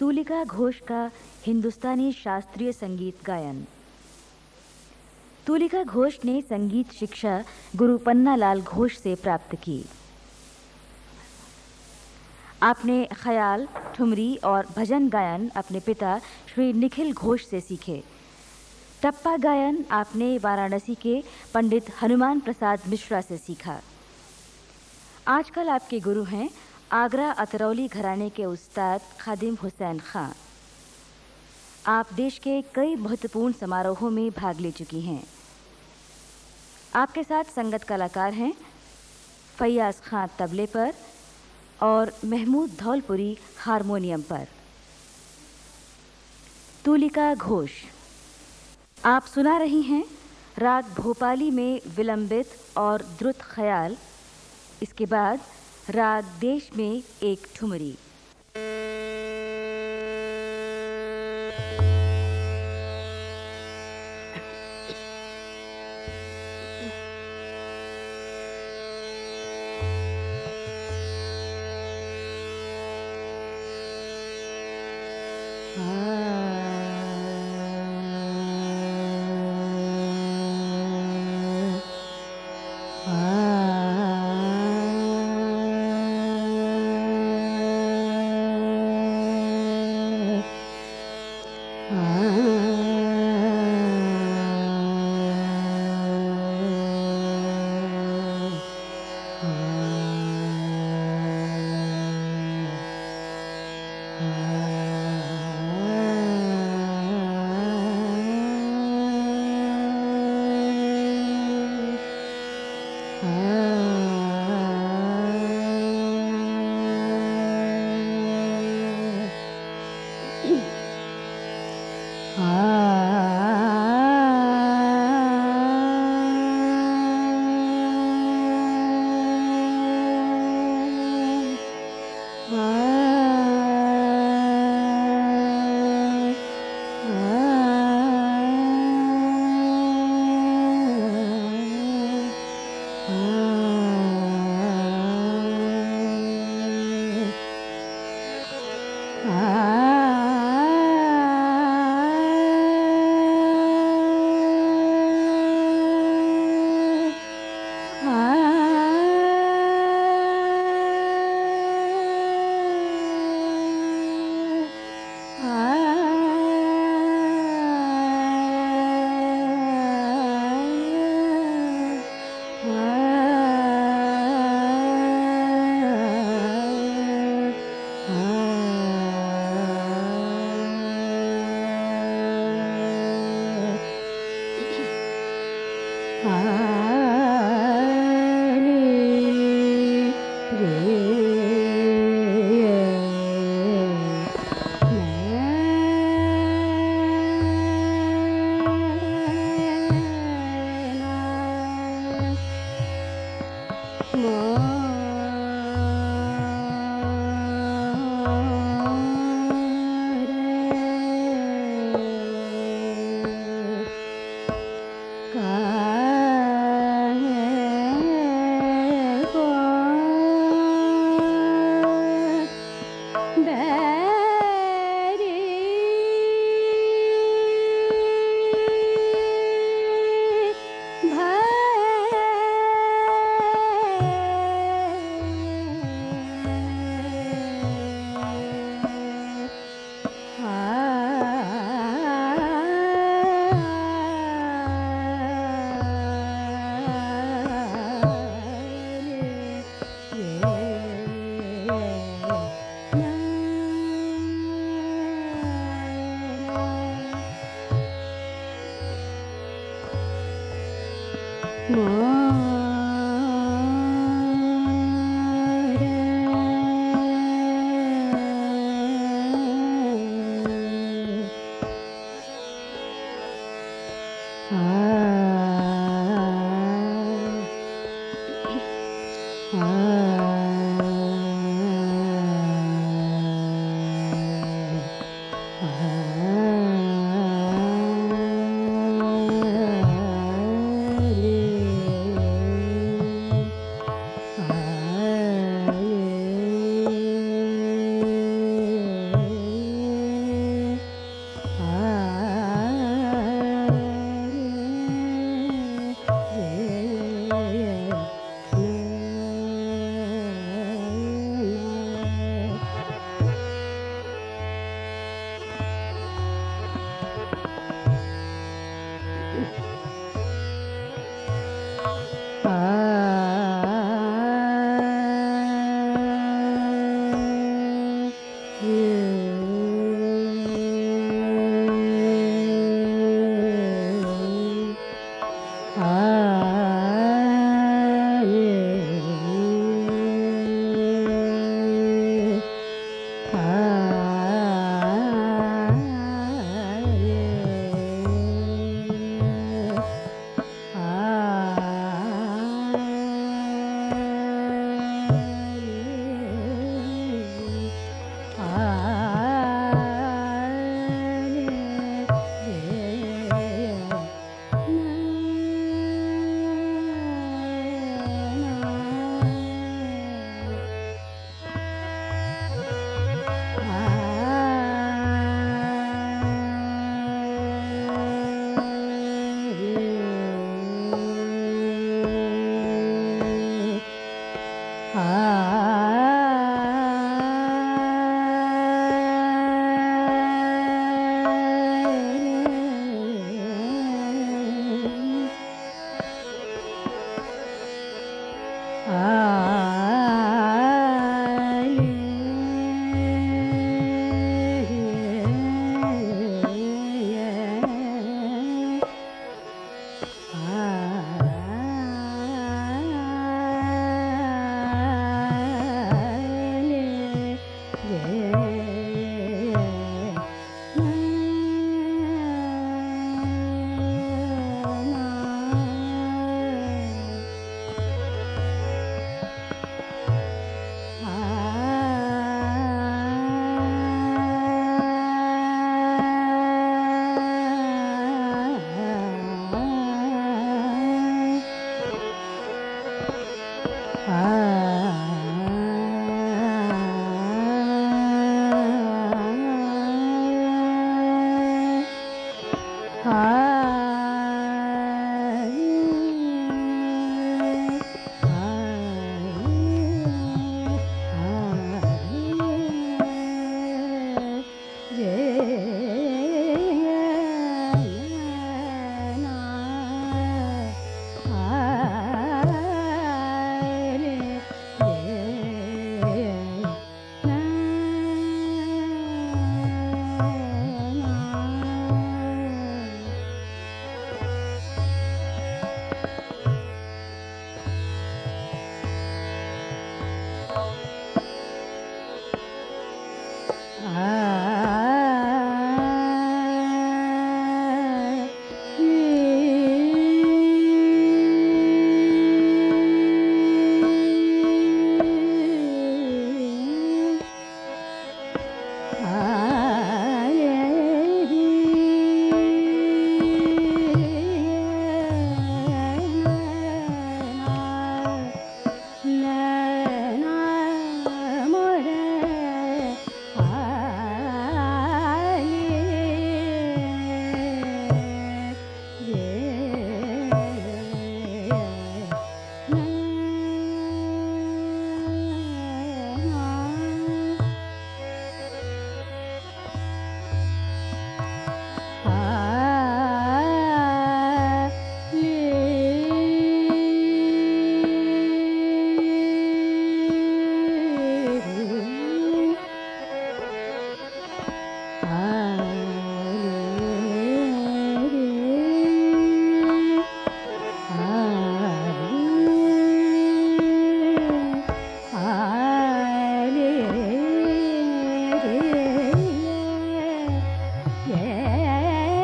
तुलिका घोष का हिंदुस्तानी शास्त्रीय संगीत गायन। तुलिका घोष ने संगीत शिक्षा गुरु पन्नालाल घोष से प्राप्त की। आपने ख्याल, ठुमरी और भजन गायन अपने पिता श्री निखिल घोष से सीखे। टप्पा गायन आपने वाराणसी के पंडित हनुमान प्रसाद मिश्रा से सीखा। आजकल आपके गुरु हैं आगरा अतरौली घराने के उस्ताद खादिम हुसैन खां। आप देश के कई महत्वपूर्ण समारोहों में भाग ले चुकी हैं। आपके साथ संगत कलाकार हैं फैयाज खां तबले पर और महमूद धौलपुरी हारमोनियम पर। तुलिका घोष, आप सुना रही हैं राग भोपाली में विलंबित और द्रुत ख्याल। इसके बाद राग देश में एक ठुमरी। 啊。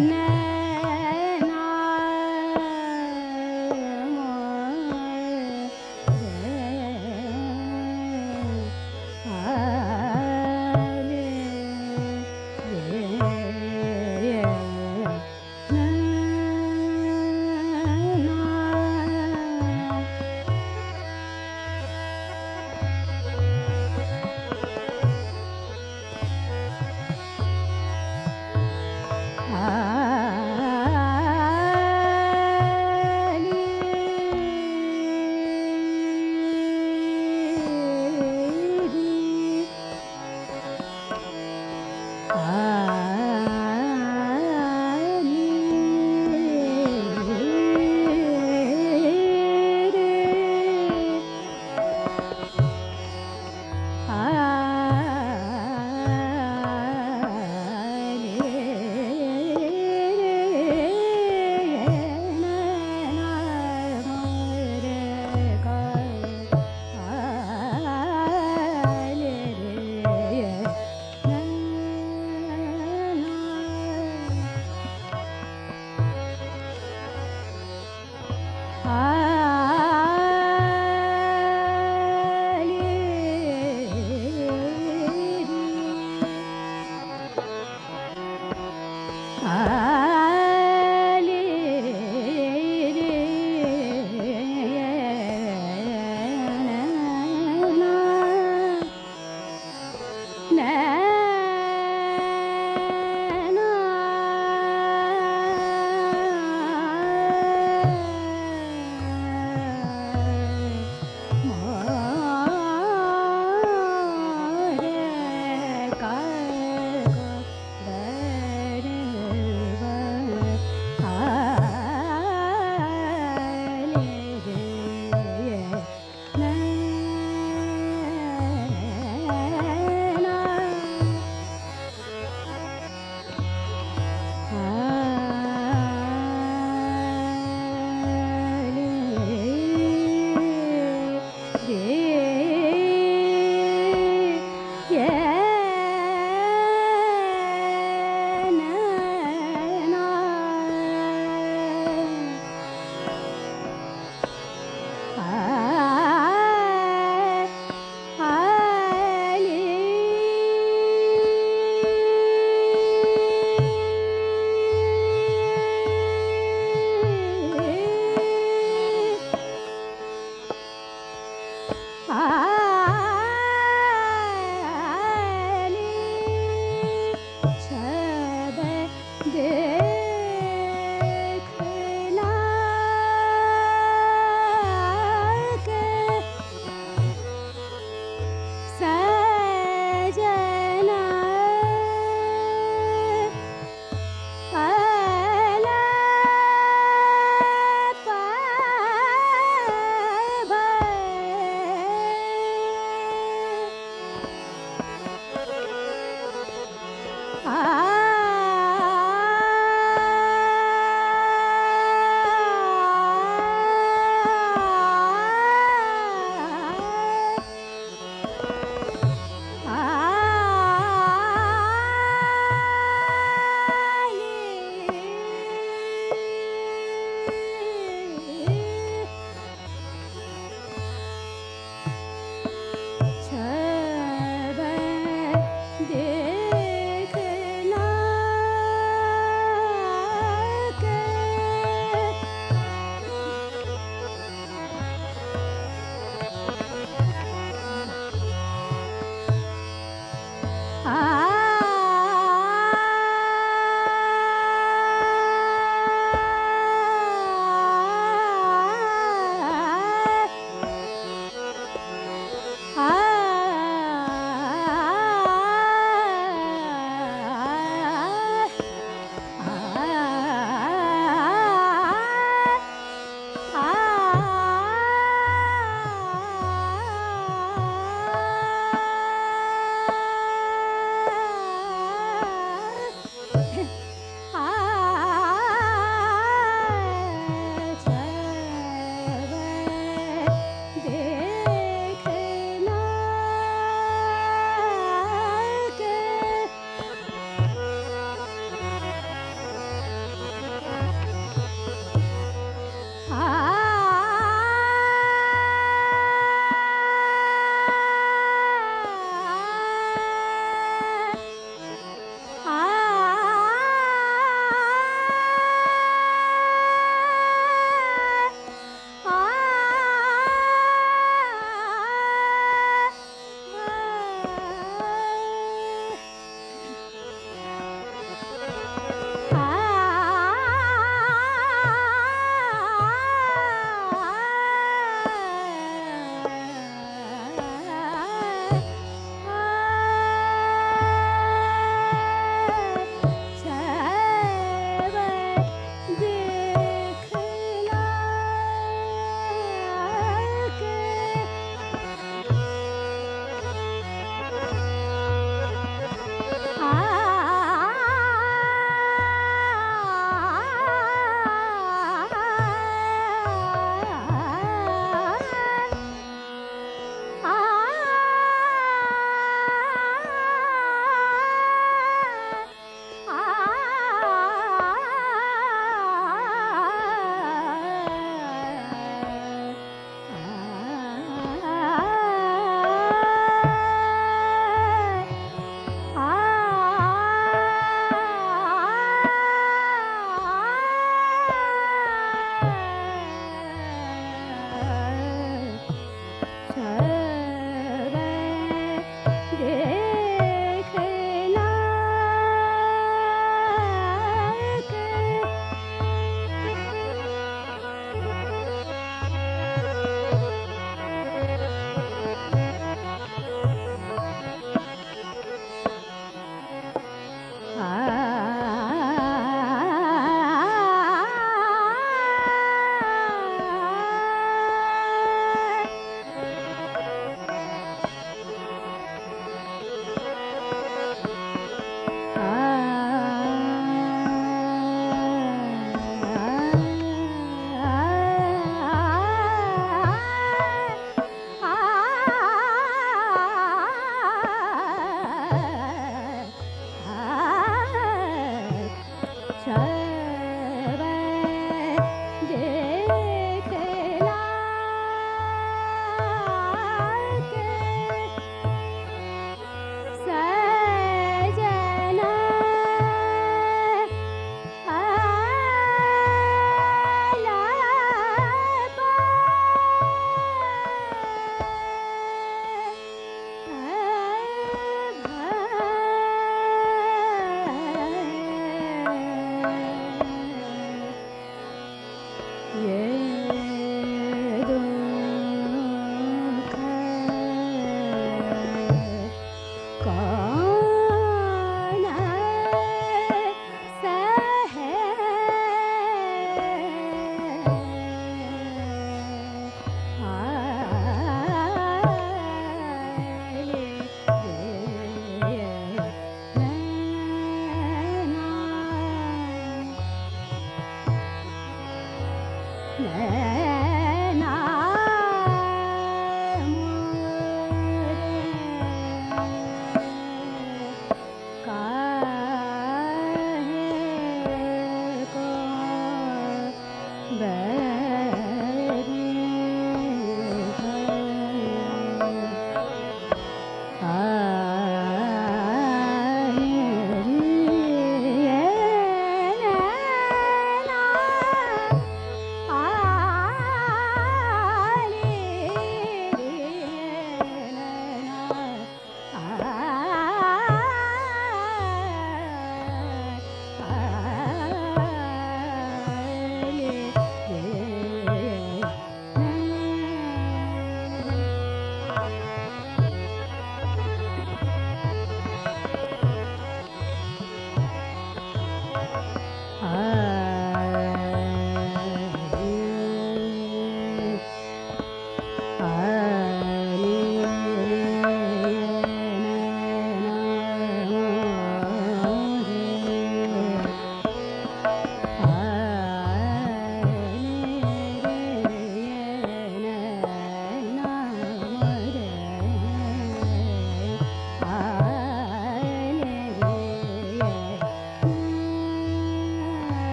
न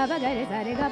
सरे गरे